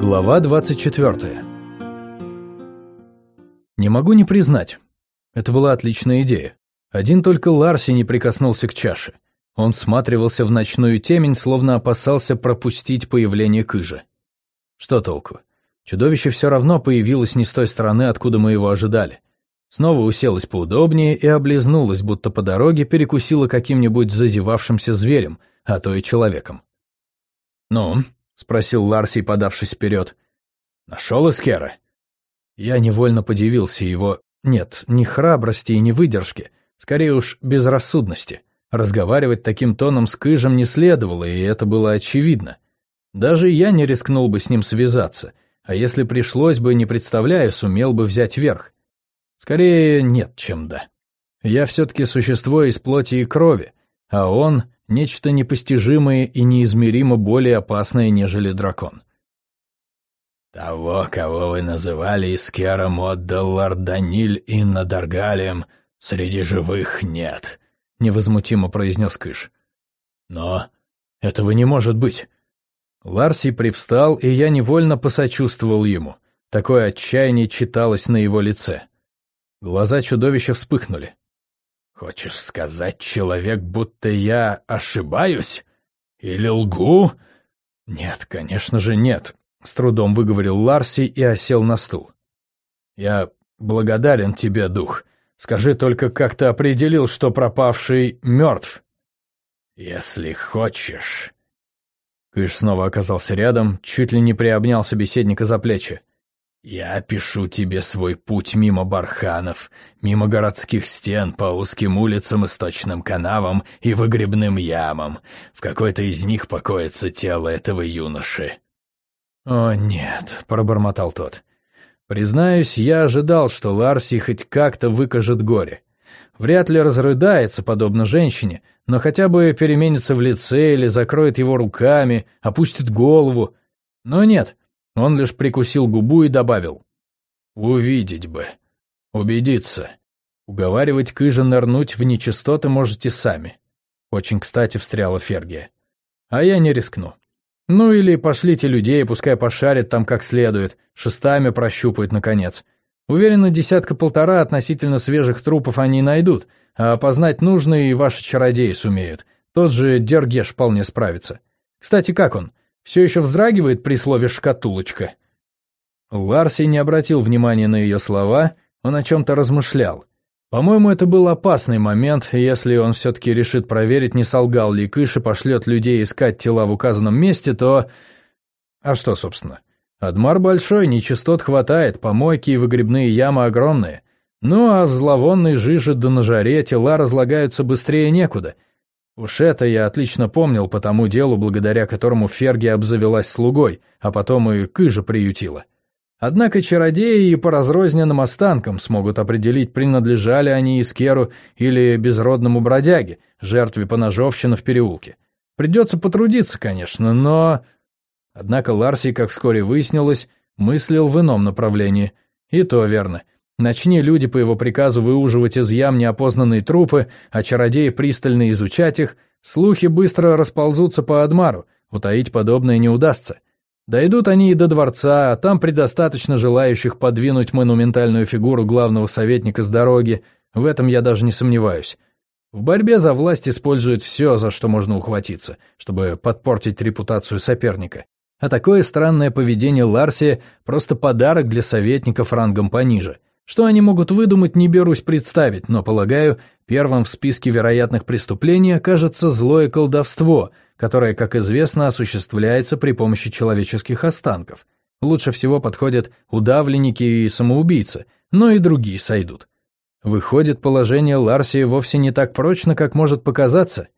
Глава 24 Не могу не признать. Это была отличная идея. Один только Ларси не прикоснулся к чаше. Он всматривался в ночную темень, словно опасался пропустить появление кыжа. Что толку? Чудовище все равно появилось не с той стороны, откуда мы его ожидали. Снова уселось поудобнее и облизнулось, будто по дороге перекусило каким-нибудь зазевавшимся зверем, а то и человеком. «Ну?» — спросил Ларси, подавшись вперед. «Нашел Эскера?» Я невольно подивился его... Нет, не храбрости и не выдержки, скорее уж безрассудности. Разговаривать таким тоном с Кыжем не следовало, и это было очевидно. Даже я не рискнул бы с ним связаться, а если пришлось бы, не представляю, сумел бы взять верх. Скорее нет, чем да. Я все-таки существо из плоти и крови, а он — нечто непостижимое и неизмеримо более опасное, нежели дракон. «Того, кого вы называли Искером, отдал Ларданиль и Надаргалем, среди живых нет», — невозмутимо произнес Кыш. «Но этого не может быть». Ларси привстал, и я невольно посочувствовал ему. Такое отчаяние читалось на его лице. Глаза чудовища вспыхнули. «Хочешь сказать, человек, будто я ошибаюсь? Или лгу?» «Нет, конечно же нет», — с трудом выговорил Ларси и осел на стул. «Я благодарен тебе, дух. Скажи только, как ты определил, что пропавший мертв?» «Если хочешь...» Кыш снова оказался рядом, чуть ли не приобнял собеседника за плечи. «Я опишу тебе свой путь мимо барханов, мимо городских стен, по узким улицам и сточным канавам и выгребным ямам. В какой-то из них покоится тело этого юноши». «О, нет», — пробормотал тот. «Признаюсь, я ожидал, что Ларси хоть как-то выкажет горе. Вряд ли разрыдается, подобно женщине, но хотя бы переменится в лице или закроет его руками, опустит голову. Но нет, он лишь прикусил губу и добавил. «Увидеть бы. Убедиться. Уговаривать Кыжа нырнуть в нечистоты можете сами». Очень кстати встряла Фергия. «А я не рискну. Ну или пошлите людей, пускай пошарят там как следует, шестами прощупают наконец. Уверена, десятка-полтора относительно свежих трупов они найдут, а опознать нужные и ваши чародеи сумеют. Тот же Дергеш вполне справится. Кстати, как он? Все еще вздрагивает при слове «шкатулочка». Ларси не обратил внимания на ее слова, он о чем-то размышлял. По-моему, это был опасный момент, если он все-таки решит проверить, не солгал ли Кыш и пошлет людей искать тела в указанном месте, то... А что, собственно? Адмар большой, нечистот хватает, помойки и выгребные ямы огромные. Ну а в зловонной жиже да на жаре тела разлагаются быстрее некуда — Уж это я отлично помнил по тому делу, благодаря которому Ферги обзавелась слугой, а потом и Кыжа приютила. Однако чародеи и по разрозненным останкам смогут определить, принадлежали они Искеру или безродному бродяге, жертве поножовщины в переулке. Придется потрудиться, конечно, но... Однако Ларси, как вскоре выяснилось, мыслил в ином направлении. И то верно. Начни люди по его приказу выуживать из ям неопознанные трупы, а чародеи пристально изучать их, слухи быстро расползутся по Адмару, утаить подобное не удастся. Дойдут они и до дворца, а там предостаточно желающих подвинуть монументальную фигуру главного советника с дороги, в этом я даже не сомневаюсь. В борьбе за власть используют все, за что можно ухватиться, чтобы подпортить репутацию соперника. А такое странное поведение Ларси – просто подарок для советников рангом пониже – что они могут выдумать, не берусь представить, но, полагаю, первым в списке вероятных преступлений окажется злое колдовство, которое, как известно, осуществляется при помощи человеческих останков. Лучше всего подходят удавленники и самоубийцы, но и другие сойдут. Выходит, положение Ларсии вовсе не так прочно, как может показаться?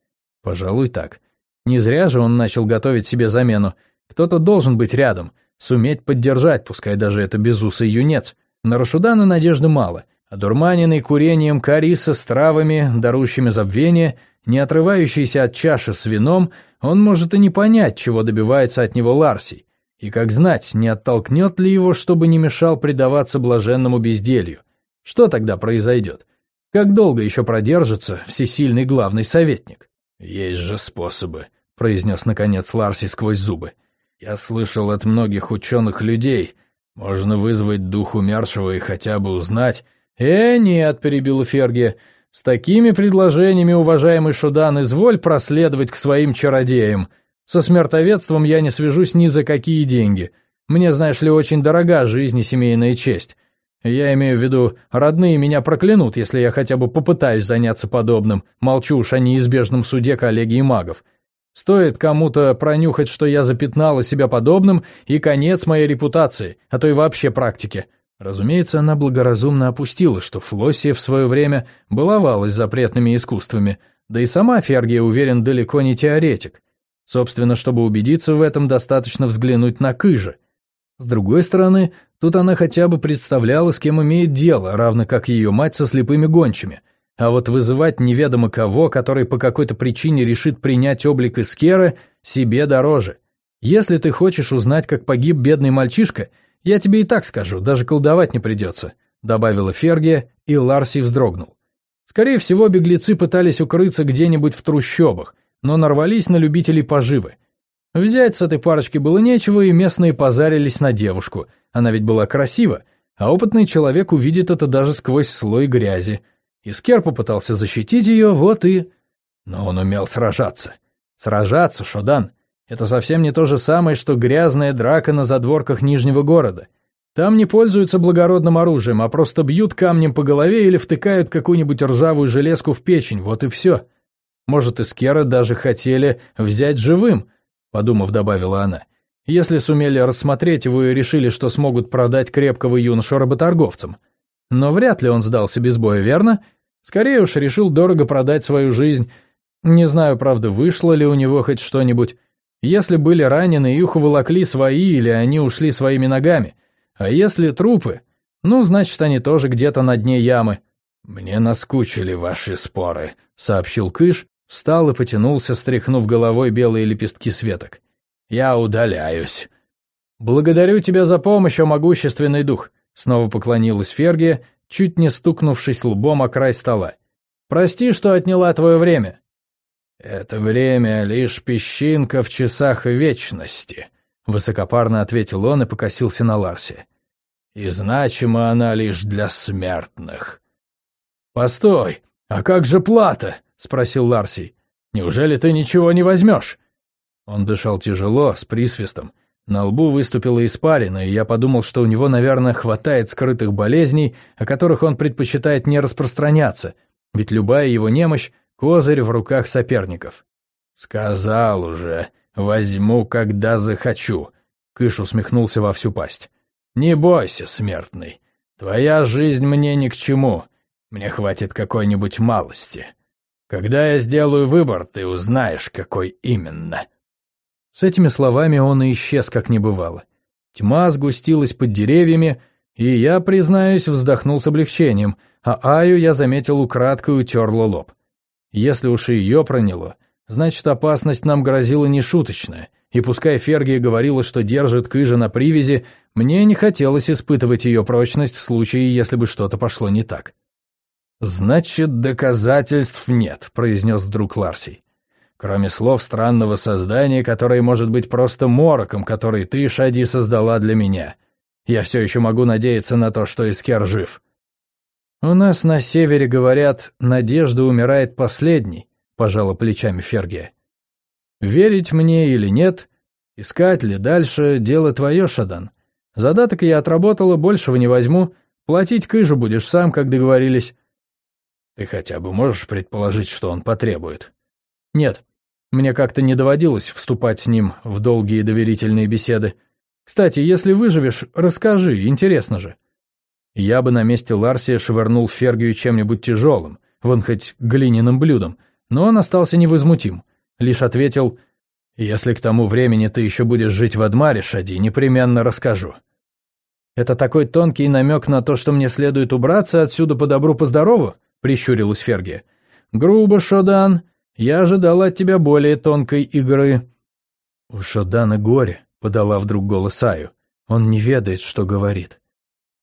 Пожалуй, так. Не зря же он начал готовить себе замену. Кто-то должен быть рядом, суметь поддержать, пускай даже это безусый юнец. На Рашудана надежды мало. Одурманенный курением кариса с травами, дарущими забвение, не отрывающийся от чаши с вином, он может и не понять, чего добивается от него Ларсий. И как знать, не оттолкнет ли его, чтобы не мешал предаваться блаженному безделью. Что тогда произойдет? Как долго еще продержится всесильный главный советник? «Есть же способы», — произнес наконец Ларси сквозь зубы. Я слышал от многих ученых людей, можно вызвать дух умершего и хотя бы узнать... «Э, нет», — перебил Ферги, — «с такими предложениями, уважаемый Шудан, изволь проследовать к своим чародеям. Со смертоведством я не свяжусь ни за какие деньги. Мне, знаешь ли, очень дорога жизнь и семейная честь. Я имею в виду, родные меня проклянут, если я хотя бы попытаюсь заняться подобным, молчу уж о неизбежном суде коллегии магов. Стоит кому-то пронюхать, что я запятнала себя подобным, и конец моей репутации, а то и вообще практики. Разумеется, она благоразумно опустила, что Флоссия в свое время баловалась запретными искусствами, да и сама Фергия, уверен, далеко не теоретик. Собственно, чтобы убедиться в этом, достаточно взглянуть на Кыжа. С другой стороны, тут она хотя бы представляла, с кем имеет дело, равно как ее мать со слепыми гончими. А вот вызывать неведомо кого, который по какой-то причине решит принять облик Искера, себе дороже. Если ты хочешь узнать, как погиб бедный мальчишка, я тебе и так скажу, даже колдовать не придется», — добавила Фергия, и Ларси вздрогнул. Скорее всего, беглецы пытались укрыться где-нибудь в трущобах, но нарвались на любителей поживы. Взять с этой парочки было нечего, и местные позарились на девушку. Она ведь была красива, а опытный человек увидит это даже сквозь слой грязи. Искер попытался защитить ее, вот и... Но он умел сражаться. Сражаться, Шодан. Это совсем не то же самое, что грязная драка на задворках Нижнего города. Там не пользуются благородным оружием, а просто бьют камнем по голове или втыкают какую-нибудь ржавую железку в печень, вот и все. Может, Искера даже хотели взять живым, подумав, добавила она. Если сумели рассмотреть его и решили, что смогут продать крепкого юношу работорговцам. Но вряд ли он сдался без боя, верно? Скорее уж решил дорого продать свою жизнь. Не знаю, правда, вышло ли у него хоть что-нибудь. Если были ранены, их уволокли свои или они ушли своими ногами. А если трупы, ну, значит, они тоже где-то на дне ямы. «Мне наскучили ваши споры», — сообщил Кыш, Встал и потянулся, стряхнув головой белые лепестки светок. «Я удаляюсь». «Благодарю тебя за помощь, о могущественный дух», — снова поклонилась Фергия, чуть не стукнувшись лбом о край стола. «Прости, что отняла твое время». «Это время — лишь песчинка в часах вечности», — высокопарно ответил он и покосился на Ларсе. «И значима она лишь для смертных». «Постой, а как же плата?» — спросил Ларсий. «Неужели ты ничего не возьмешь?» Он дышал тяжело, с присвистом. На лбу выступила испарина, и я подумал, что у него, наверное, хватает скрытых болезней, о которых он предпочитает не распространяться, ведь любая его немощь — козырь в руках соперников. «Сказал уже, возьму, когда захочу», — Кыш усмехнулся во всю пасть. «Не бойся, смертный, твоя жизнь мне ни к чему, мне хватит какой-нибудь малости». Когда я сделаю выбор, ты узнаешь, какой именно». С этими словами он и исчез, как не бывало. Тьма сгустилась под деревьями, и я, признаюсь, вздохнул с облегчением, а Аю я заметил украдкой утерла лоб. Если уж и ее проняло, значит опасность нам грозила нешуточная, и пускай Фергия говорила, что держит Кыжа на привязи, мне не хотелось испытывать ее прочность в случае, если бы что-то пошло не так. «Значит, доказательств нет», — произнес вдруг Ларсий. «Кроме слов странного создания, которое может быть просто мороком, который ты, Шади, создала для меня. Я все еще могу надеяться на то, что Искер жив». «У нас на севере говорят, надежда умирает последней», — пожала плечами Фергия. «Верить мне или нет, искать ли дальше — дело твое, Шадан. Задаток я отработала, большего не возьму, платить кыжу будешь сам, как договорились». Ты хотя бы можешь предположить, что он потребует? Нет, мне как-то не доводилось вступать с ним в долгие доверительные беседы. Кстати, если выживешь, расскажи, интересно же. Я бы на месте Ларсия швырнул Фергию чем-нибудь тяжелым, вон хоть глиняным блюдом, но он остался невозмутим. Лишь ответил, «Если к тому времени ты еще будешь жить в Адмаре, Шади, непременно расскажу». Это такой тонкий намек на то, что мне следует убраться отсюда по добру, по здорову? прищурилась Ферги. «Грубо, Шодан. Я ожидал от тебя более тонкой игры». «У Шодана горе», — подала вдруг голос Аю. «Он не ведает, что говорит».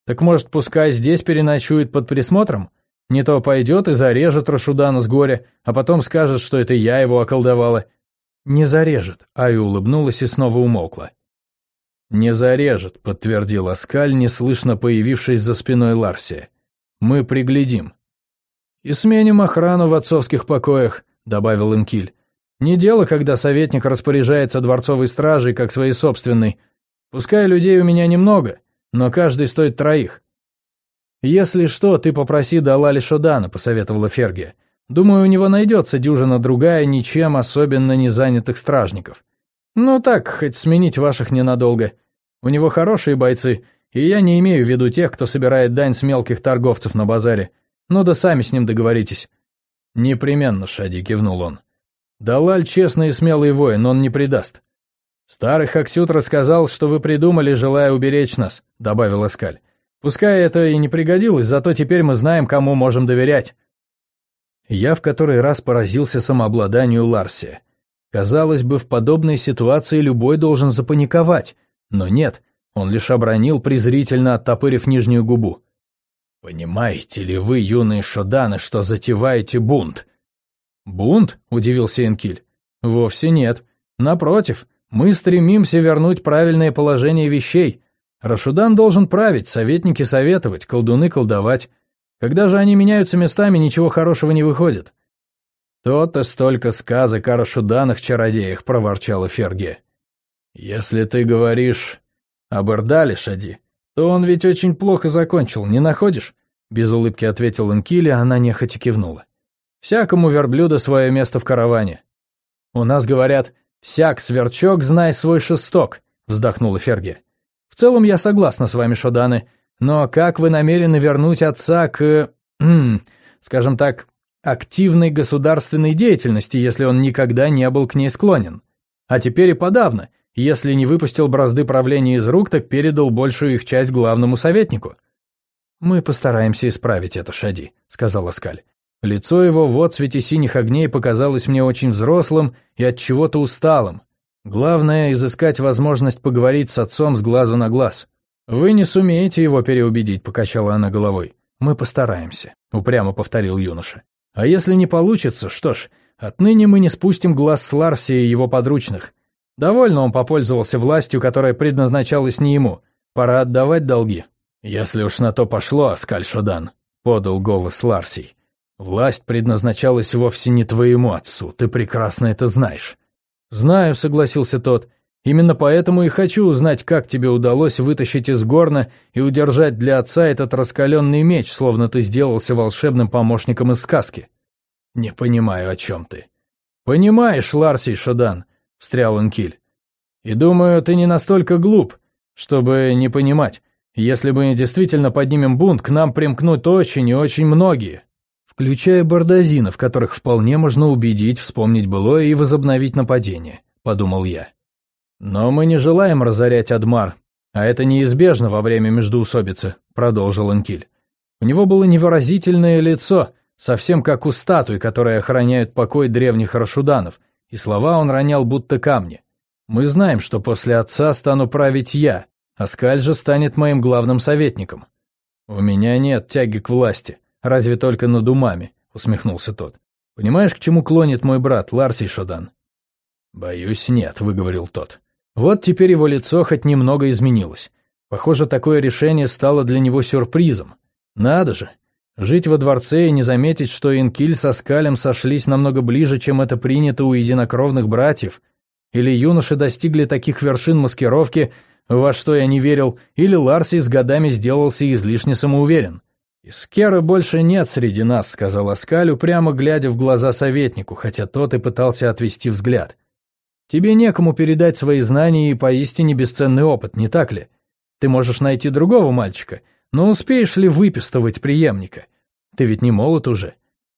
«Так, может, пускай здесь переночует под присмотром? Не то пойдет и зарежет Рашудана с горя, а потом скажет, что это я его околдовала». «Не зарежет», — Аю улыбнулась и снова умолкла. «Не зарежет», — подтвердил Аскаль, неслышно появившись за спиной Ларсия. «Мы приглядим». «И сменим охрану в отцовских покоях», — добавил Инкиль. «Не дело, когда советник распоряжается дворцовой стражей, как своей собственной. Пускай людей у меня немного, но каждый стоит троих». «Если что, ты попроси Далали Шодана», — посоветовала Фергия. «Думаю, у него найдется дюжина другая, ничем особенно не занятых стражников. Ну так, хоть сменить ваших ненадолго. У него хорошие бойцы, и я не имею в виду тех, кто собирает дань с мелких торговцев на базаре. Ну да сами с ним договоритесь». «Непременно, Шади», — кивнул он. «Далаль честный и смелый воин, он не предаст». «Старый Хаксют рассказал, что вы придумали, желая уберечь нас», — добавил Эскаль. «Пускай это и не пригодилось, зато теперь мы знаем, кому можем доверять». Я в который раз поразился самообладанию Ларсия. Казалось бы, в подобной ситуации любой должен запаниковать, но нет, он лишь обронил, презрительно оттопырив нижнюю губу. «Понимаете ли вы, юные шоданы, что затеваете бунт?» «Бунт?» – удивился Энкиль. «Вовсе нет. Напротив, мы стремимся вернуть правильное положение вещей. Рашудан должен править, советники советовать, колдуны колдовать. Когда же они меняются местами, ничего хорошего не выходит. «То-то столько сказок о Рашуданах-чародеях», — проворчала Ферге. «Если ты говоришь об Эрдале, Шади, то он ведь очень плохо закончил, не находишь?» Без улыбки ответил Инкили, она нехотя кивнула. «Всякому верблюду свое место в караване». «У нас говорят, всяк сверчок, знай свой шесток», — вздохнула Ферге. «В целом я согласна с вами, Шоданы, но как вы намерены вернуть отца к... скажем так, активной государственной деятельности, если он никогда не был к ней склонен. А теперь и подавно, если не выпустил бразды правления из рук, так передал большую их часть главному советнику. «Мы постараемся исправить это, Шади», — сказал Аскаль. Лицо его в отсвете синих огней показалось мне очень взрослым и от чего-то усталым. Главное — изыскать возможность поговорить с отцом с глазу на глаз. «Вы не сумеете его переубедить», — покачала она головой. «Мы постараемся», — упрямо повторил юноша. А если не получится, что ж, отныне мы не спустим глаз с Ларси и его подручных. Довольно он попользовался властью, которая предназначалась не ему. Пора отдавать долги. Если уж на то пошло, Аскаль Шодан, подал голос Ларсий. Власть предназначалась вовсе не твоему отцу, ты прекрасно это знаешь. Знаю, согласился тот. Именно поэтому и хочу узнать, как тебе удалось вытащить из горна и удержать для отца этот раскаленный меч, словно ты сделался волшебным помощником из сказки. Не понимаю, о чем ты. Понимаешь, Ларсий Шодан, встрял Инкиль. И думаю, ты не настолько глуп, чтобы не понимать. Если мы действительно поднимем бунт, к нам примкнут очень и очень многие, включая бардазинов, которых вполне можно убедить вспомнить былое и возобновить нападение, подумал я. «Но мы не желаем разорять Адмар, а это неизбежно во время междоусобицы», — продолжил Анкиль. У него было невыразительное лицо, совсем как у статуй, которые охраняют покой древних рашуданов, и слова он ронял будто камни. «Мы знаем, что после отца стану править я, а Скаль же станет моим главным советником». «У меня нет тяги к власти, разве только над умами», — усмехнулся тот. «Понимаешь, к чему клонит мой брат Ларсий Шодан?» «Боюсь, нет», — выговорил тот. Вот теперь его лицо хоть немного изменилось. Похоже, такое решение стало для него сюрпризом. Надо же, жить во дворце и не заметить, что Инкиль со Скалем сошлись намного ближе, чем это принято у единокровных братьев. Или юноши достигли таких вершин маскировки, во что я не верил, или Ларси с годами сделался излишне самоуверен. «Искера больше нет среди нас», — сказал Аскаль, прямо глядя в глаза советнику, хотя тот и пытался отвести взгляд. Тебе некому передать свои знания и поистине бесценный опыт, не так ли? Ты можешь найти другого мальчика, но успеешь ли выпистывать преемника? Ты ведь не молод уже.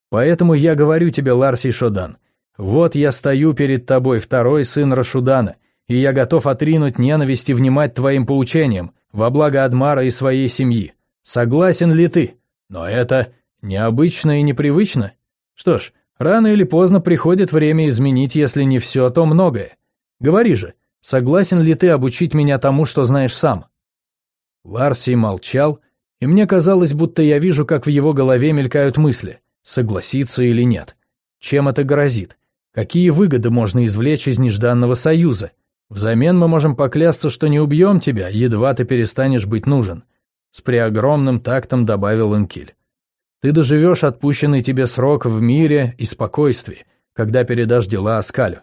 Поэтому я говорю тебе, Ларсий Шодан, вот я стою перед тобой, второй сын Рашудана, и я готов отринуть ненависть и внимать твоим поучениям во благо Адмара и своей семьи. Согласен ли ты? Но это необычно и непривычно. Что ж, Рано или поздно приходит время изменить, если не все, то многое. Говори же, согласен ли ты обучить меня тому, что знаешь сам?» Ларсий молчал, и мне казалось, будто я вижу, как в его голове мелькают мысли, согласиться или нет. Чем это грозит? Какие выгоды можно извлечь из нежданного союза? Взамен мы можем поклясться, что не убьем тебя, едва ты перестанешь быть нужен», — с преогромным тактом добавил Энкиль. «Ты доживешь отпущенный тебе срок в мире и спокойствии, когда передашь дела Аскалю.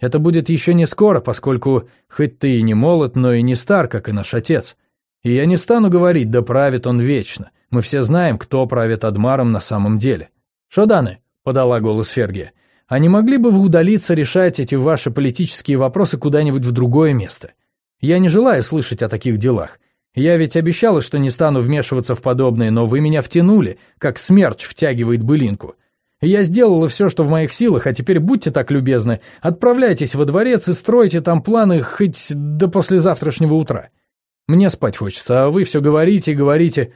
Это будет еще не скоро, поскольку хоть ты и не молод, но и не стар, как и наш отец. И я не стану говорить, да правит он вечно. Мы все знаем, кто правит Адмаром на самом деле. «Шоданы», — подала голос Фергия, — а не могли бы вы удалиться решать эти ваши политические вопросы куда-нибудь в другое место? Я не желаю слышать о таких делах. Я ведь обещала, что не стану вмешиваться в подобное, но вы меня втянули, как смерч втягивает былинку. Я сделала все, что в моих силах, а теперь будьте так любезны, отправляйтесь во дворец и стройте там планы хоть до послезавтрашнего утра. Мне спать хочется, а вы все говорите и говорите.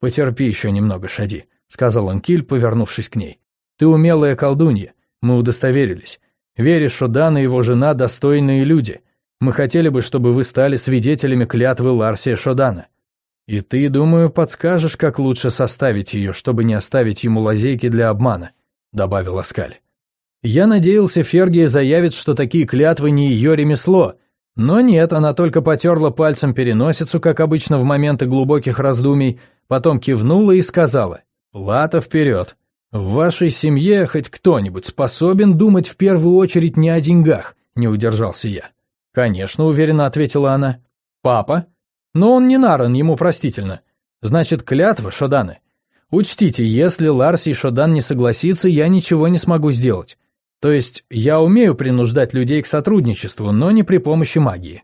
Потерпи еще немного, Шади, сказал Анкиль, повернувшись к ней. Ты умелая колдунья. Мы удостоверились. Веришь, что Дан и его жена достойные люди. Мы хотели бы, чтобы вы стали свидетелями клятвы Ларсия Шодана. И ты, думаю, подскажешь, как лучше составить ее, чтобы не оставить ему лазейки для обмана», — добавил Аскаль. Я надеялся, Фергия заявит, что такие клятвы не ее ремесло, но нет, она только потерла пальцем переносицу, как обычно в моменты глубоких раздумий, потом кивнула и сказала «Лата вперед!» «В вашей семье хоть кто-нибудь способен думать в первую очередь не о деньгах?» – не удержался я. «Конечно», – уверенно ответила она. «Папа?» «Но он не наран, ему простительно. Значит, клятва, Шоданы. Учтите, если Ларси и Шодан не согласится, я ничего не смогу сделать. То есть я умею принуждать людей к сотрудничеству, но не при помощи магии».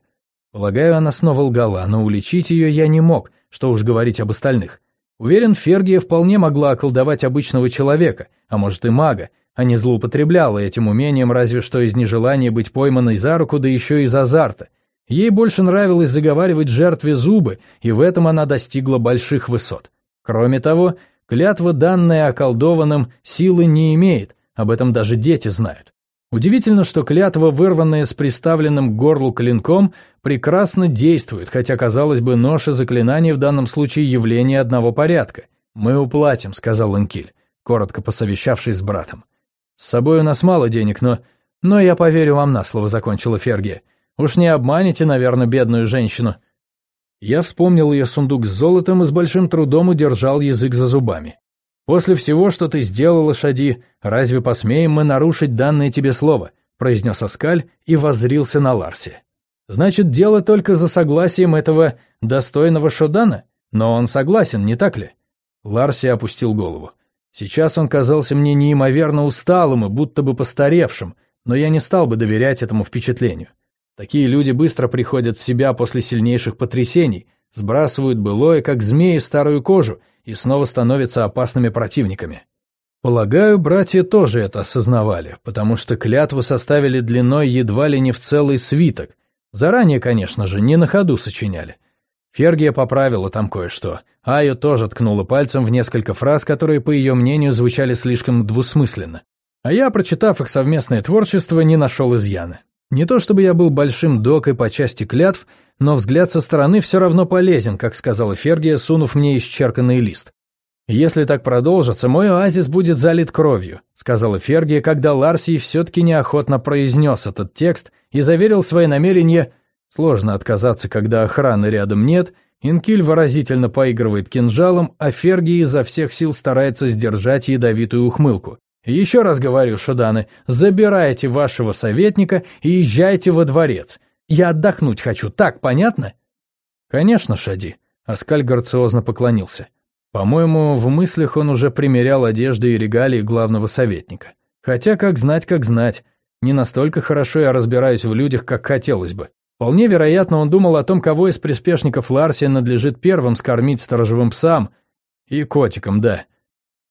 Полагаю, она снова лгала, но уличить ее я не мог, что уж говорить об остальных. Уверен, Фергия вполне могла околдовать обычного человека, а может и мага, а не злоупотребляла этим умением разве что из нежелания быть пойманной за руку, да еще из азарта. Ей больше нравилось заговаривать жертве зубы, и в этом она достигла больших высот. Кроме того, клятва, данная околдованным, силы не имеет, об этом даже дети знают. Удивительно, что клятва, вырванная с приставленным к горлу клинком, прекрасно действует, хотя, казалось бы, нож и заклинание в данном случае явление одного порядка. «Мы уплатим», — сказал Инкиль, коротко посовещавшись с братом. «С собой у нас мало денег, но...» «Но я поверю вам на слово», — закончила Фергия. «Уж не обманете, наверное, бедную женщину». Я вспомнил ее сундук с золотом и с большим трудом удержал язык за зубами. «После всего, что ты сделала, Шади, разве посмеем мы нарушить данное тебе слово?» произнес Аскаль и воззрился на Ларси. «Значит, дело только за согласием этого достойного Шодана? Но он согласен, не так ли?» Ларси опустил голову. «Сейчас он казался мне неимоверно усталым и будто бы постаревшим, но я не стал бы доверять этому впечатлению. Такие люди быстро приходят в себя после сильнейших потрясений, сбрасывают былое, как змеи, старую кожу и снова становятся опасными противниками. Полагаю, братья тоже это осознавали, потому что клятву составили длиной едва ли не в целый свиток. Заранее, конечно же, не на ходу сочиняли. Фергия поправила там кое-что. Айо тоже ткнула пальцем в несколько фраз, которые, по ее мнению, звучали слишком двусмысленно. А я, прочитав их совместное творчество, не нашел изъяна. Не то чтобы я был большим докой по части клятв, но взгляд со стороны все равно полезен, как сказала Фергия, сунув мне исчерканный лист. «Если так продолжится, мой оазис будет залит кровью», сказала Фергия, когда Ларсий все-таки неохотно произнес этот текст и заверил свои намерения «Сложно отказаться, когда охраны рядом нет», Инкиль выразительно поигрывает кинжалом, а Фергия изо всех сил старается сдержать ядовитую ухмылку. Еще раз говорю, Шуданы, забирайте вашего советника и езжайте во дворец. Я отдохнуть хочу, так понятно? Конечно, Шади. Аскаль грациозно поклонился. По-моему, в мыслях он уже примерял одежды и регалии главного советника. Хотя, как знать, как знать. Не настолько хорошо я разбираюсь в людях, как хотелось бы. Вполне вероятно, он думал о том, кого из приспешников Ларсия надлежит первым скормить сторожевым псам и котикам, да.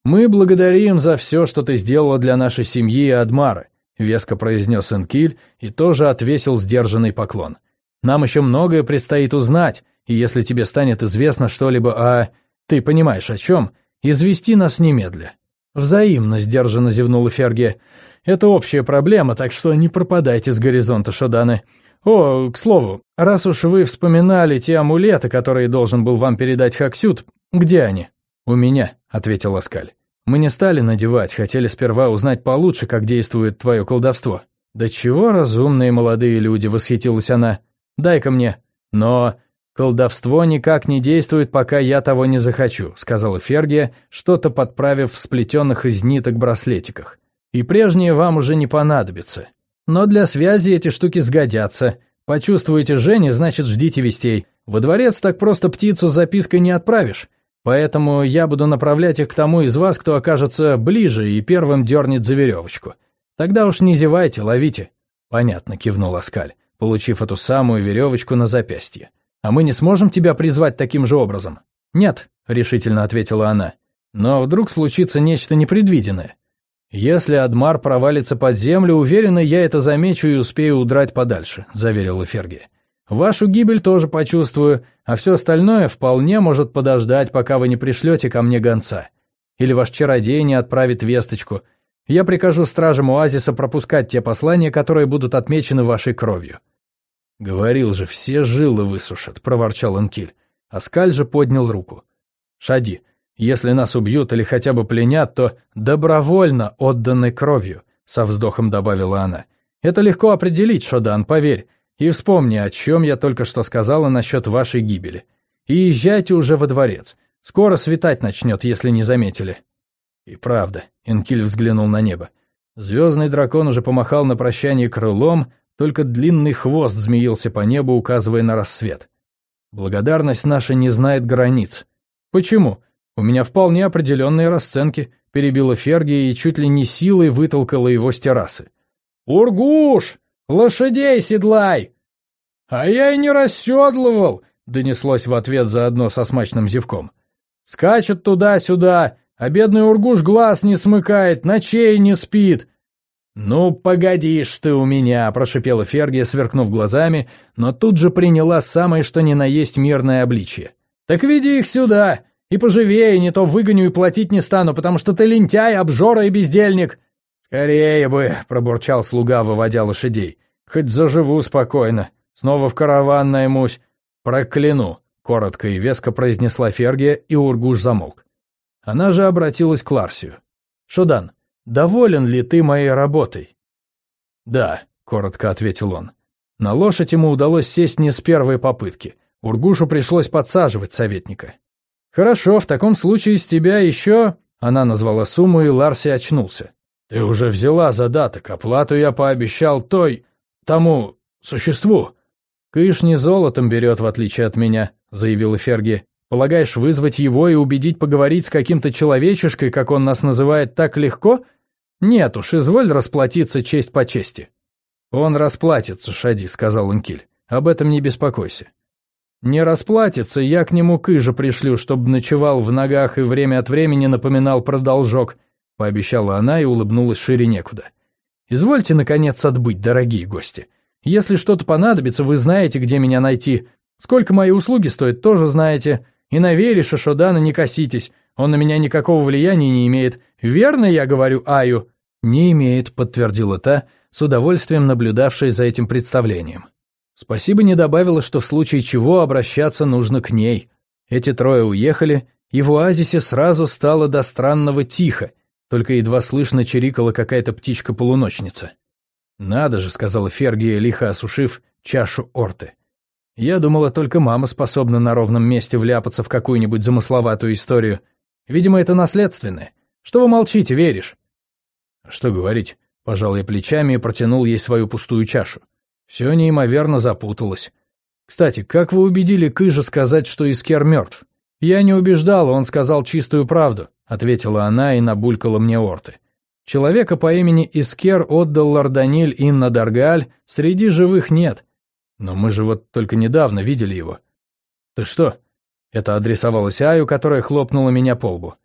«Мы благодарим за все, что ты сделала для нашей семьи и Адмары», веско произнес Энкиль и тоже отвесил сдержанный поклон. «Нам еще многое предстоит узнать, и если тебе станет известно что-либо о... Ты понимаешь, о чем? Извести нас немедля». «Взаимно», — сдержанно зевнула Ферги. «Это общая проблема, так что не пропадайте с горизонта, Шоданы. О, к слову, раз уж вы вспоминали те амулеты, которые должен был вам передать Хаксют, где они?» «У меня», — ответил Аскаль. «Мы не стали надевать, хотели сперва узнать получше, как действует твое колдовство». «Да чего разумные молодые люди!» — восхитилась она. «Дай-ка мне!» «Но колдовство никак не действует, пока я того не захочу», — сказала Фергия, что-то подправив в сплетенных из ниток браслетиках. «И прежние вам уже не понадобятся. Но для связи эти штуки сгодятся. Почувствуете Женя, значит, ждите вестей. Во дворец так просто птицу с запиской не отправишь. Поэтому я буду направлять их к тому из вас, кто окажется ближе и первым дернет за веревочку. Тогда уж не зевайте, ловите». «Понятно», — кивнул Аскаль, получив эту самую веревочку на запястье. «А мы не сможем тебя призвать таким же образом?» «Нет», — решительно ответила она. «Но вдруг случится нечто непредвиденное. Если Адмар провалится под землю, уверена, я это замечу и успею удрать подальше», — заверила Ферги. Вашу гибель тоже почувствую, а все остальное вполне может подождать, пока вы не пришлете ко мне гонца. Или ваш чародей не отправит весточку. Я прикажу стражам оазиса пропускать те послания, которые будут отмечены вашей кровью». «Говорил же, все жилы высушат», — проворчал Энкиль. Аскаль же поднял руку. «Шади, если нас убьют или хотя бы пленят, то добровольно отданной кровью», — со вздохом добавила она. «Это легко определить, Шодан, поверь. И вспомни, о чем я только что сказала насчет вашей гибели. И езжайте уже во дворец. Скоро светать начнет, если не заметили». И правда, Энкиль взглянул на небо. Звездный дракон уже помахал на прощание крылом, только длинный хвост змеился по небу, указывая на рассвет. Благодарность наша не знает границ. Почему? У меня вполне определенные расценки, перебила Фергия и чуть ли не силой вытолкала его с террасы. «Ургуш!» «Лошадей седлай!» «А я и не расседлывал!» — донеслось в ответ заодно со смачным зевком. «Скачет туда-сюда, а бедный Ургуш глаз не смыкает, ночей не спит!» «Ну, погодишь ты у меня!» — прошипела Фергия, сверкнув глазами, но тут же приняла самое что ни на есть мирное обличье. «Так веди их сюда! И поживее, не то выгоню и платить не стану, потому что ты лентяй, обжора и бездельник!» «Скорее бы!» — пробурчал слуга, выводя лошадей. «Хоть заживу спокойно. Снова в караван наймусь. Прокляну!» — коротко и веско произнесла Фергия, и Ургуш замолк. Она же обратилась к Ларсию. «Шудан, доволен ли ты моей работой?» «Да», — коротко ответил он. На лошадь ему удалось сесть не с первой попытки. Ургушу пришлось подсаживать советника. «Хорошо, в таком случае с тебя еще...» Она назвала сумму, и Ларси очнулся. «Ты уже взяла задаток, оплату я пообещал той... тому... существу». «Кыш не золотом берет, в отличие от меня», — заявила Ферги. «Полагаешь, вызвать его и убедить поговорить с каким-то человечешкой, как он нас называет, так легко? Нет уж, изволь расплатиться честь по чести». «Он расплатится, Шади», — сказал Инкиль. «Об этом не беспокойся». «Не расплатится, я к нему кыжа пришлю, чтобы ночевал в ногах и время от времени напоминал про должок пообещала она и улыбнулась шире некуда. «Извольте, наконец, отбыть, дорогие гости. Если что-то понадобится, вы знаете, где меня найти. Сколько мои услуги стоят, тоже знаете. И на вере Шашодана не коситесь, он на меня никакого влияния не имеет. Верно я говорю Аю?» «Не имеет», — подтвердила та, с удовольствием наблюдавшая за этим представлением. Спасибо не добавила, что в случае чего обращаться нужно к ней. Эти трое уехали, и в оазисе сразу стало до странного тихо, только едва слышно чирикала какая-то птичка-полуночница. «Надо же», — сказала Фергия, лихо осушив чашу орты. «Я думала, только мама способна на ровном месте вляпаться в какую-нибудь замысловатую историю. Видимо, это наследственное. Что вы молчите, веришь?» «Что говорить?» — пожал я плечами и протянул ей свою пустую чашу. Все неимоверно запуталось. «Кстати, как вы убедили Кыжа сказать, что Искер мертв?» «Я не убеждал, он сказал чистую правду ответила она и набулькала мне орты. Человека по имени Искер отдал Ларданиль Инна Даргаль, среди живых нет. Но мы же вот только недавно видели его. Ты что? Это адресовалось Аю, которая хлопнула меня по лбу.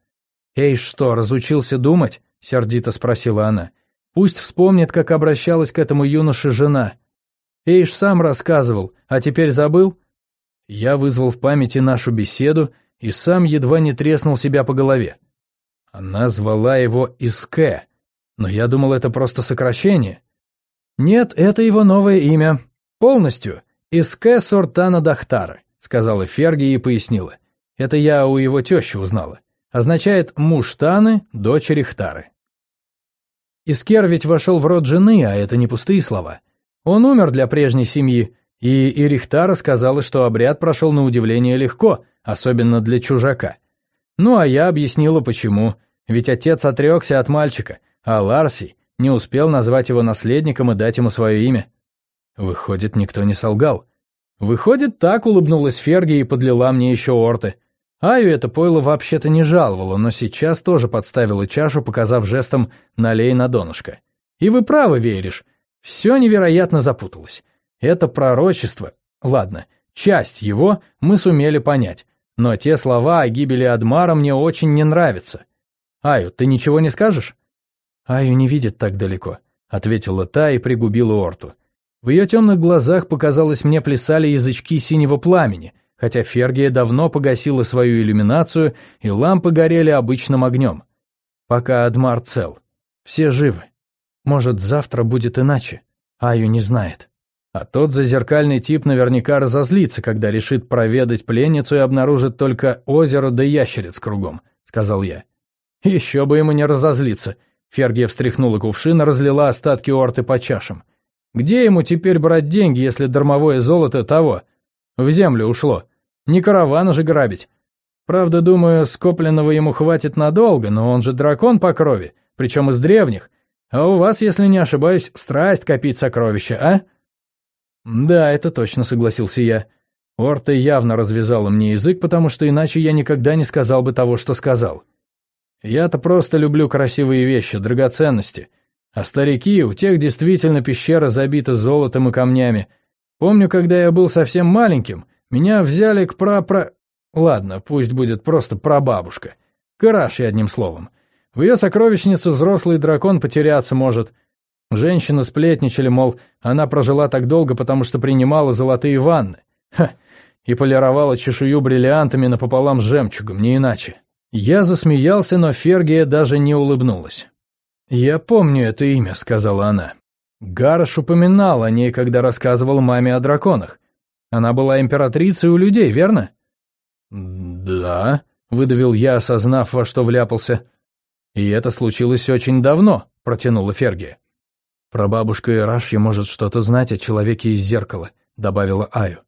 «Эй, что, разучился думать?» — сердито спросила она. «Пусть вспомнит, как обращалась к этому юноше жена. Эйш сам рассказывал, а теперь забыл?» Я вызвал в памяти нашу беседу и сам едва не треснул себя по голове. Она звала его Иске, но я думал, это просто сокращение. Нет, это его новое имя. Полностью. Иске Сортана Дахтара, сказала Ферги и пояснила. Это я у его тещи узнала. Означает «муж Таны, дочери Хтары». Искер ведь вошел в род жены, а это не пустые слова. Он умер для прежней семьи, и Ирихтара сказала, что обряд прошел на удивление легко, особенно для чужака. Ну а я объяснила почему, ведь отец отрекся от мальчика, а Ларси не успел назвать его наследником и дать ему свое имя. Выходит, никто не солгал. Выходит, так улыбнулась Ферги и подлила мне еще орты. Аю это пойло вообще-то не жаловало, но сейчас тоже подставила чашу, показав жестом «налей на донышко». И вы правы, веришь. Все невероятно запуталось. Это пророчество, ладно, часть его мы сумели понять, но те слова о гибели Адмара мне очень не нравятся. Аю, ты ничего не скажешь? Аю не видит так далеко, ответила та и пригубила орту. В ее темных глазах, показалось мне, плясали язычки синего пламени, хотя Фергия давно погасила свою иллюминацию, и лампы горели обычным огнем. Пока Адмар цел. Все живы. Может, завтра будет иначе. Аю не знает. А тот зазеркальный тип наверняка разозлится, когда решит проведать пленницу и обнаружит только озеро да ящериц кругом, сказал я. Еще бы ему не разозлиться. Фергия встряхнула кувшин и разлила остатки орты по чашам. Где ему теперь брать деньги, если дармовое золото того? В землю ушло. Не каравана же грабить. Правда, думаю, скопленного ему хватит надолго, но он же дракон по крови, причем из древних. А у вас, если не ошибаюсь, страсть копить сокровища, а? Да, это точно, согласился я. Орта явно развязала мне язык, потому что иначе я никогда не сказал бы того, что сказал. Я-то просто люблю красивые вещи, драгоценности. А старики, у тех действительно пещера забита золотом и камнями. Помню, когда я был совсем маленьким, меня взяли к прапра... Ладно, пусть будет просто прабабушка. Караши, одним словом. В ее сокровищнице взрослый дракон потеряться может. Женщины сплетничали, мол, она прожила так долго, потому что принимала золотые ванны. Ха! И полировала чешую бриллиантами напополам с жемчугом, не иначе. Я засмеялся, но Фергия даже не улыбнулась. «Я помню это имя», — сказала она. Гарош упоминал о ней, когда рассказывал маме о драконах. Она была императрицей у людей, верно?» «Да», — выдавил я, осознав, во что вляпался. «И это случилось очень давно», — протянула Ферги. «Прабабушка Ирашья может что-то знать о человеке из зеркала», — добавила Аю.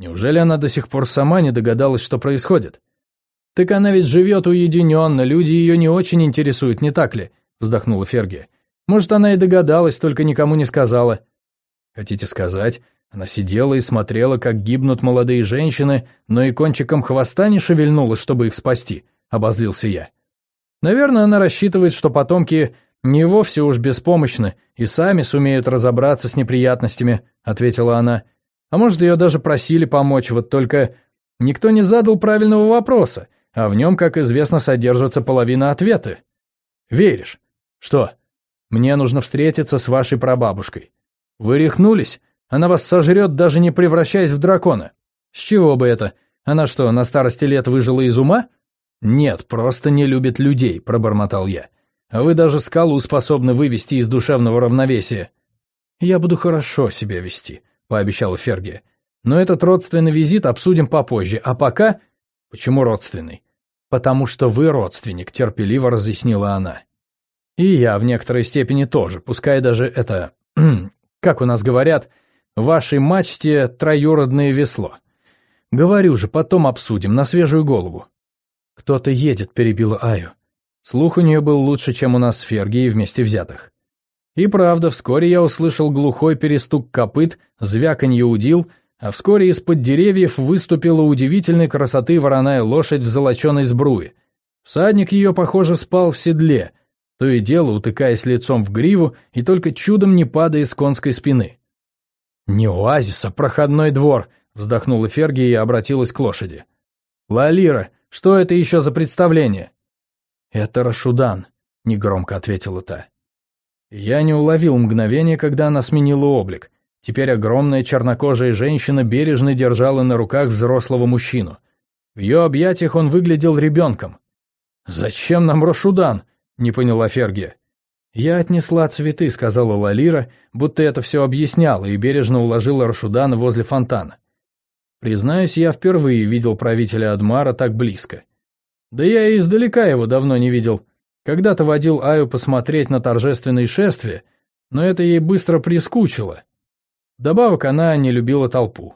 «Неужели она до сих пор сама не догадалась, что происходит?» «Так она ведь живет уединенно, люди ее не очень интересуют, не так ли?» — вздохнула Ферги. «Может, она и догадалась, только никому не сказала». «Хотите сказать, она сидела и смотрела, как гибнут молодые женщины, но и кончиком хвоста не шевельнула, чтобы их спасти», — обозлился я. «Наверное, она рассчитывает, что потомки не вовсе уж беспомощны и сами сумеют разобраться с неприятностями», — ответила она. «А может, ее даже просили помочь, вот только никто не задал правильного вопроса, а в нем, как известно, содержится половина ответа. Веришь? Что? Мне нужно встретиться с вашей прабабушкой. Вы рехнулись? Она вас сожрет, даже не превращаясь в дракона. С чего бы это? Она что, на старости лет выжила из ума? Нет, просто не любит людей, пробормотал я. А вы даже скалу способны вывести из душевного равновесия. Я буду хорошо себя вести, пообещала Фергия. Но этот родственный визит обсудим попозже, а пока... Почему родственный? «Потому что вы родственник», — терпеливо разъяснила она. «И я в некоторой степени тоже, пускай даже это... как у нас говорят, вашей мачте троюродное весло. Говорю же, потом обсудим, на свежую голову». «Кто-то едет», — перебила Аю. Слух у нее был лучше, чем у нас с Фергией вместе взятых. И правда, вскоре я услышал глухой перестук копыт, звяканье удил а вскоре из-под деревьев выступила удивительной красоты вороная лошадь в золоченой сбруе. Всадник ее, похоже, спал в седле, то и дело утыкаясь лицом в гриву и только чудом не падая с конской спины. «Не оазис, а проходной двор», — вздохнула Ферги и обратилась к лошади. «Лалира, что это еще за представление?» «Это Рашудан», — негромко ответила та. Я не уловил мгновение, когда она сменила облик — Теперь огромная чернокожая женщина бережно держала на руках взрослого мужчину. В ее объятиях он выглядел ребенком. «Зачем нам Рошудан?» — не поняла Фергия. «Я отнесла цветы», — сказала Лалира, будто это все объясняла и бережно уложила Рошудана возле фонтана. Признаюсь, я впервые видел правителя Адмара так близко. Да я и издалека его давно не видел. Когда-то водил Аю посмотреть на торжественные шествия, но это ей быстро прискучило. Добавок она не любила толпу.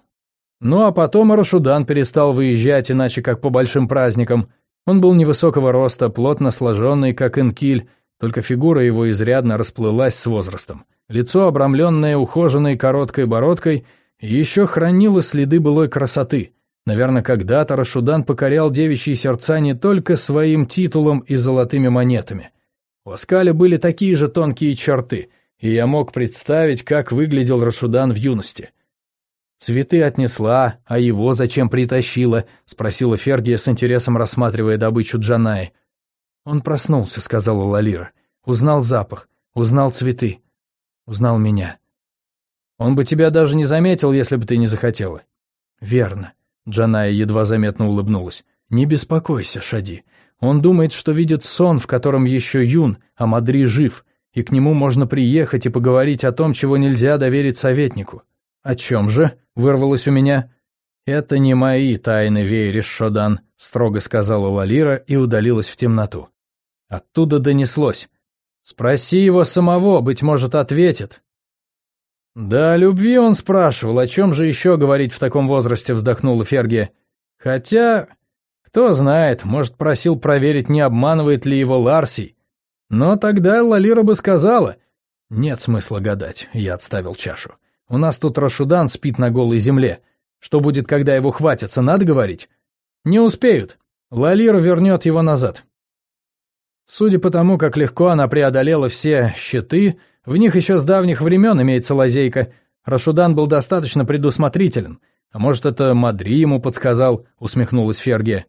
Ну а потом Рашудан перестал выезжать, иначе как по большим праздникам. Он был невысокого роста, плотно сложенный, как инкиль, только фигура его изрядно расплылась с возрастом. Лицо, обрамленное ухоженной короткой бородкой, еще хранило следы былой красоты. Наверное, когда-то Рашудан покорял девичьи сердца не только своим титулом и золотыми монетами. У Аскаля были такие же тонкие черты, и я мог представить, как выглядел Рашудан в юности. «Цветы отнесла, а его зачем притащила?» — спросила Фергия с интересом, рассматривая добычу Джанаи. «Он проснулся», — сказала Лалира. «Узнал запах, узнал цветы, узнал меня». «Он бы тебя даже не заметил, если бы ты не захотела». «Верно», — Джаная едва заметно улыбнулась. «Не беспокойся, Шади. Он думает, что видит сон, в котором еще юн, а Мадри жив, и к нему можно приехать и поговорить о том, чего нельзя доверить советнику». «О чем же?» — вырвалось у меня. «Это не мои тайны, Вейриш Шодан», — строго сказала Лалира и удалилась в темноту. Оттуда донеслось. «Спроси его самого, быть может, ответит». «Да, любви он спрашивал, о чем же еще говорить в таком возрасте», — вздохнула Фергия. «Хотя, кто знает, может, просил проверить, не обманывает ли его Ларсий. Но тогда Лалира бы сказала...» «Нет смысла гадать», — я отставил чашу. «У нас тут Рашудан спит на голой земле. Что будет, когда его хватится, надо говорить?» «Не успеют. Лалира вернет его назад. Судя по тому, как легко она преодолела все щиты, в них еще с давних времен имеется лазейка. Рашудан был достаточно предусмотрителен. А может, это Мадри ему подсказал, усмехнулась Фергия.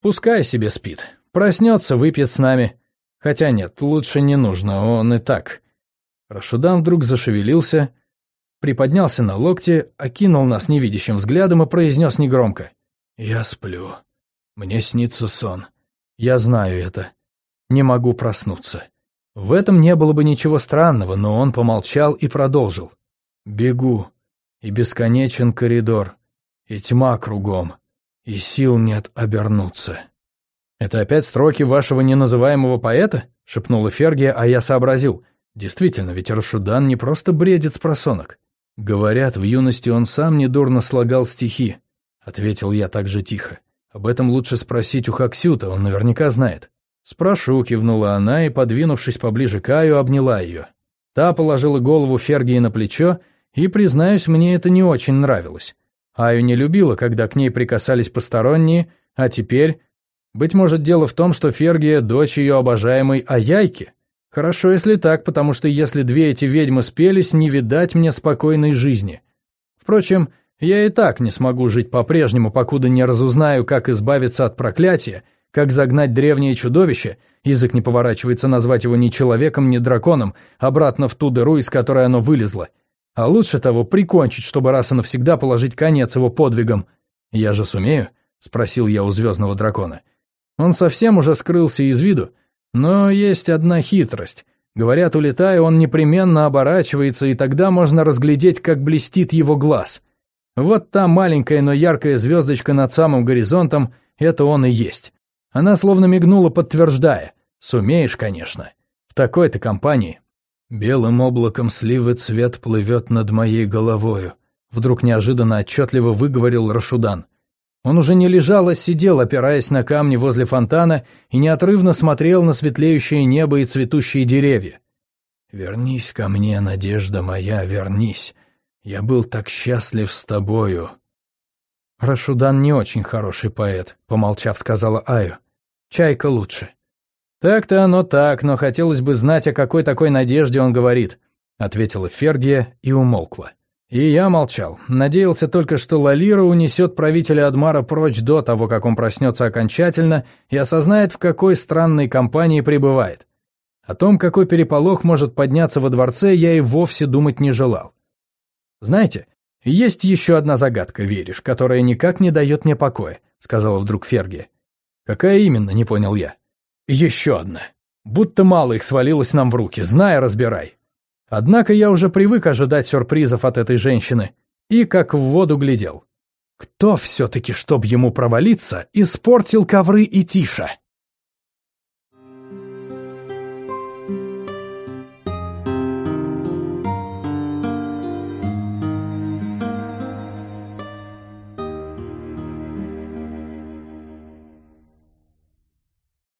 Пускай себе спит. Проснется, выпьет с нами. Хотя нет, лучше не нужно, он и так. Рашудан вдруг зашевелился, приподнялся на локте, окинул нас невидящим взглядом и произнес негромко. «Я сплю. Мне снится сон. Я знаю это не могу проснуться. В этом не было бы ничего странного, но он помолчал и продолжил. Бегу, и бесконечен коридор, и тьма кругом, и сил нет обернуться. «Это опять строки вашего неназываемого поэта?» — шепнула Фергия, а я сообразил. Действительно, ведь Рашудан не просто бредит с просонок. Говорят, в юности он сам недурно слагал стихи, — ответил я так же тихо. Об этом лучше спросить у Хаксюта, он наверняка знает. «Спрошу», — кивнула она и, подвинувшись поближе к Аю, обняла ее. Та положила голову Фергии на плечо, и, признаюсь, мне это не очень нравилось. Аю не любила, когда к ней прикасались посторонние, а теперь... Быть может, дело в том, что Фергия — дочь ее обожаемой Аяйки. Хорошо, если так, потому что если две эти ведьмы спелись, не видать мне спокойной жизни. Впрочем, я и так не смогу жить по-прежнему, покуда не разузнаю, как избавиться от проклятия, как загнать древнее чудовище, язык не поворачивается назвать его ни человеком, ни драконом, обратно в ту дыру, из которой оно вылезло. А лучше того, прикончить, чтобы раз и навсегда положить конец его подвигам. «Я же сумею?» — спросил я у звездного дракона. Он совсем уже скрылся из виду, но есть одна хитрость. Говорят, улетая, он непременно оборачивается, и тогда можно разглядеть, как блестит его глаз. Вот та маленькая, но яркая звездочка над самым горизонтом — это он и есть. Она словно мигнула, подтверждая. «Сумеешь, конечно. В такой-то компании». Белым облаком сливы цвет плывет над моей головою. Вдруг неожиданно отчетливо выговорил Рашудан. Он уже не лежал, а сидел, опираясь на камни возле фонтана и неотрывно смотрел на светлеющее небо и цветущие деревья. «Вернись ко мне, надежда моя, вернись. Я был так счастлив с тобою». «Рашудан не очень хороший поэт», — помолчав, сказала Аю. Чайка лучше. Так-то оно так, но хотелось бы знать, о какой такой надежде он говорит, ответила Фергия и умолкла. И я молчал. Надеялся только, что Лалира унесет правителя Адмара прочь до того, как он проснется окончательно и осознает, в какой странной компании пребывает. О том, какой переполох может подняться во дворце, я и вовсе думать не желал. «Знаете, есть еще одна загадка, веришь, которая никак не дает мне покоя», — сказала вдруг Фергия. «Какая именно?» — не понял я. «Еще одна. Будто мало их свалилось нам в руки, знай, разбирай». Однако я уже привык ожидать сюрпризов от этой женщины и как в воду глядел. Кто все-таки, чтоб ему провалиться, испортил ковры и тиша?